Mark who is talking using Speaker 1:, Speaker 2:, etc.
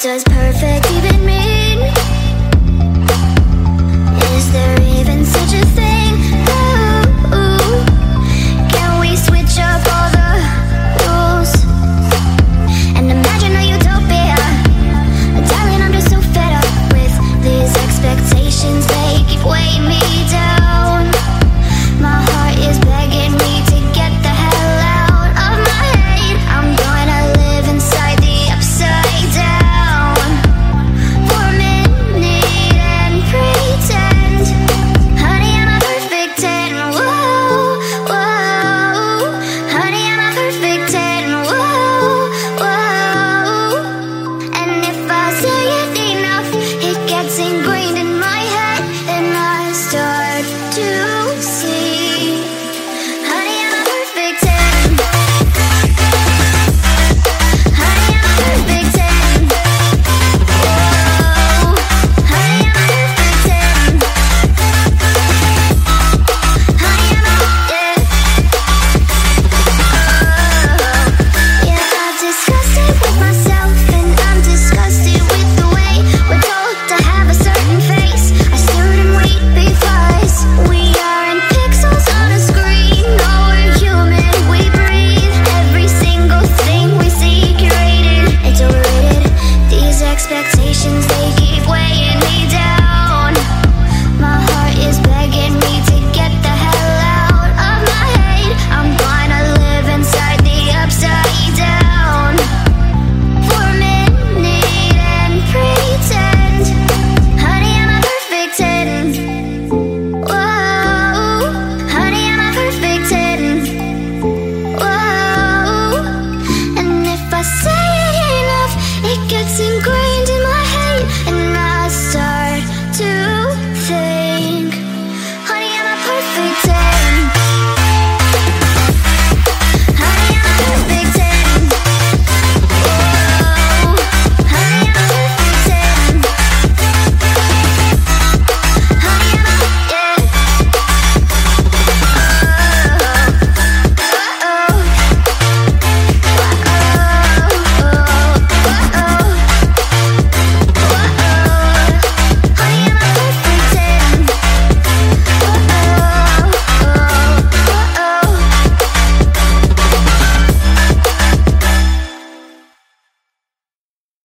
Speaker 1: just perfect, even me.